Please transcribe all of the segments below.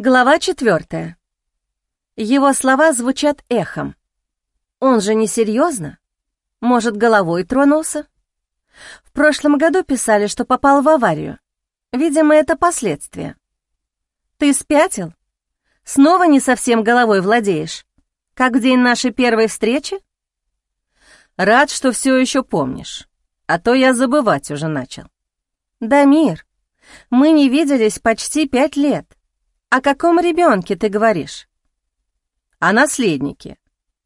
Глава четвертая. Его слова звучат эхом. Он же не серьезно? Может, головой тронулся? В прошлом году писали, что попал в аварию. Видимо, это последствия. Ты спятил? Снова не совсем головой владеешь? Как в день нашей первой встречи? Рад, что все еще помнишь, а то я забывать уже начал. Дамир, мы не виделись почти пять лет. О каком ребенке ты говоришь? О наследнике.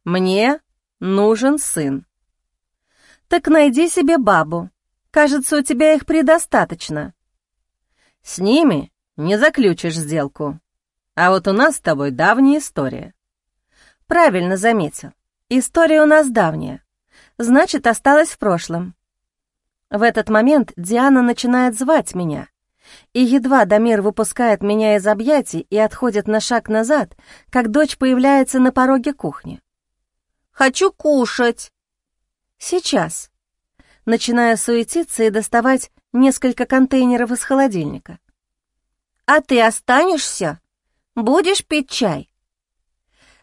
Мне нужен сын. Так найди себе бабу. Кажется, у тебя их предостаточно. С ними не заключишь сделку. А вот у нас с тобой давняя история. Правильно заметил. История у нас давняя. Значит, осталась в прошлом. В этот момент Диана начинает звать меня, и едва Дамир выпускает меня из объятий и отходит на шаг назад, как дочь появляется на пороге кухни. «Хочу кушать!» «Сейчас!» Начиная суетиться и доставать несколько контейнеров из холодильника. «А ты останешься? Будешь пить чай?»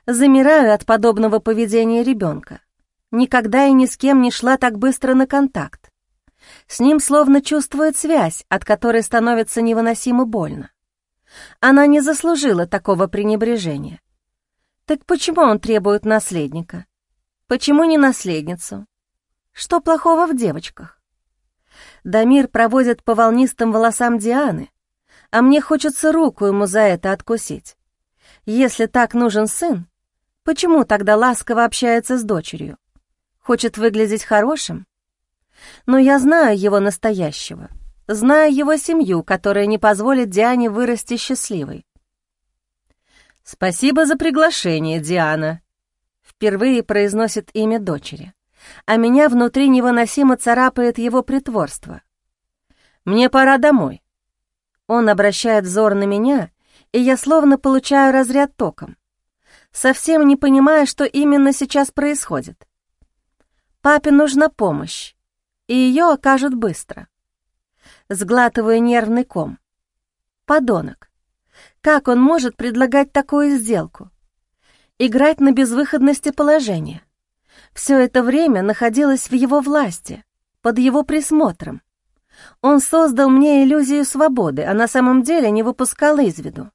Замираю от подобного поведения ребенка. Никогда и ни с кем не шла так быстро на контакт. С ним словно чувствует связь, от которой становится невыносимо больно. Она не заслужила такого пренебрежения. Так почему он требует наследника? Почему не наследницу? Что плохого в девочках? Дамир проводит по волнистым волосам Дианы, а мне хочется руку ему за это откусить. Если так нужен сын, почему тогда ласково общается с дочерью? Хочет выглядеть хорошим? Но я знаю его настоящего, знаю его семью, которая не позволит Диане вырасти счастливой. «Спасибо за приглашение, Диана», — впервые произносит имя дочери, а меня внутри невыносимо царапает его притворство. «Мне пора домой». Он обращает взор на меня, и я словно получаю разряд током, совсем не понимая, что именно сейчас происходит. Папе нужна помощь, и ее окажут быстро. Сглатываю нервный ком. Подонок. Как он может предлагать такую сделку? Играть на безвыходности положения. Все это время находилось в его власти, под его присмотром. Он создал мне иллюзию свободы, а на самом деле не выпускал из виду.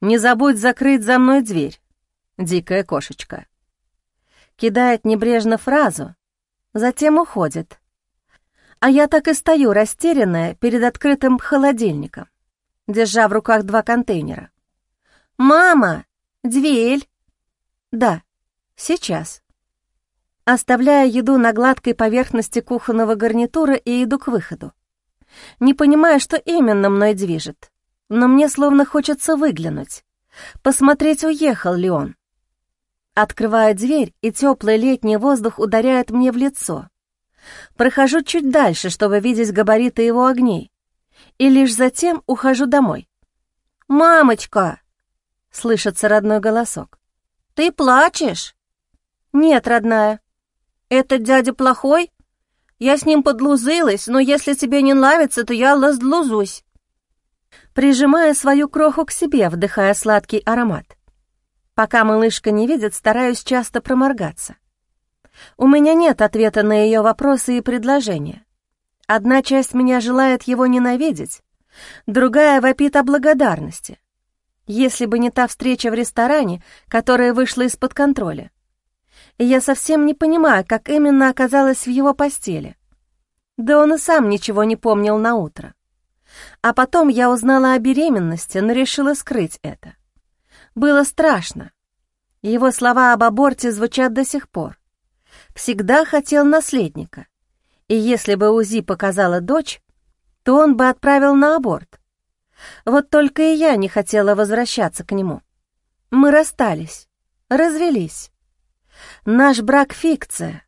«Не забудь закрыть за мной дверь, дикая кошечка». Кидает небрежно фразу, затем уходит. А я так и стою растерянная перед открытым холодильником, держа в руках два контейнера. «Мама, дверь!» «Да, сейчас». Оставляю еду на гладкой поверхности кухонного гарнитура и иду к выходу. Не понимаю, что именно мной движет, но мне словно хочется выглянуть, посмотреть, уехал ли он. Открываю дверь, и теплый летний воздух ударяет мне в лицо. Прохожу чуть дальше, чтобы видеть габариты его огней, и лишь затем ухожу домой. «Мамочка!» — слышится родной голосок. «Ты плачешь?» «Нет, родная». «Этот дядя плохой? Я с ним подлузылась, но если тебе не нравится, то я лазлузусь». Прижимая свою кроху к себе, вдыхая сладкий аромат. Пока малышка не видит, стараюсь часто проморгаться. У меня нет ответа на ее вопросы и предложения. Одна часть меня желает его ненавидеть, другая вопит о благодарности. Если бы не та встреча в ресторане, которая вышла из-под контроля. Я совсем не понимаю, как именно оказалась в его постели. Да он и сам ничего не помнил на утро. А потом я узнала о беременности, но решила скрыть это. Было страшно. Его слова об аборте звучат до сих пор. Всегда хотел наследника. И если бы УЗИ показала дочь, то он бы отправил на аборт. Вот только и я не хотела возвращаться к нему. Мы расстались, развелись. Наш брак — фикция.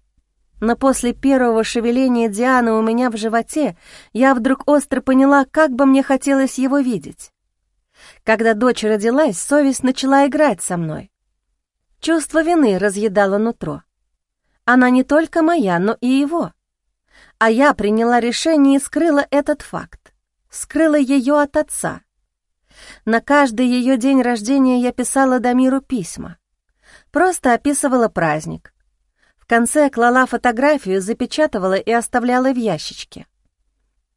Но после первого шевеления Дианы у меня в животе я вдруг остро поняла, как бы мне хотелось его видеть. Когда дочь родилась, совесть начала играть со мной. Чувство вины разъедало нутро. Она не только моя, но и его. А я приняла решение и скрыла этот факт. Скрыла ее от отца. На каждый ее день рождения я писала Дамиру письма. Просто описывала праздник. В конце клала фотографию, запечатывала и оставляла в ящичке.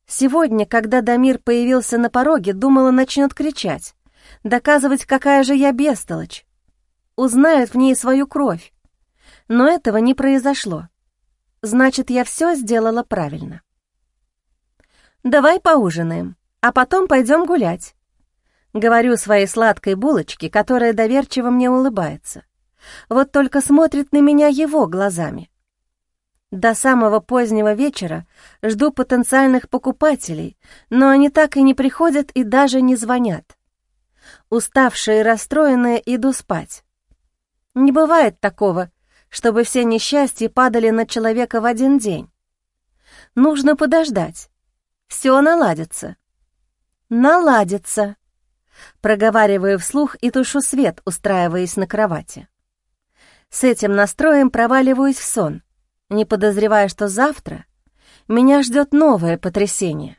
Сегодня, когда Дамир появился на пороге, думала, начнет кричать, доказывать, какая же я бестолочь. Узнает в ней свою кровь. Но этого не произошло. Значит, я все сделала правильно. «Давай поужинаем, а потом пойдем гулять», — говорю своей сладкой булочке, которая доверчиво мне улыбается. Вот только смотрит на меня его глазами. До самого позднего вечера жду потенциальных покупателей, но они так и не приходят и даже не звонят. Уставшая и расстроенная иду спать. Не бывает такого, чтобы все несчастья падали на человека в один день. Нужно подождать. Все наладится. Наладится. Проговариваю вслух и тушу свет, устраиваясь на кровати. С этим настроем проваливаюсь в сон, не подозревая, что завтра меня ждет новое потрясение.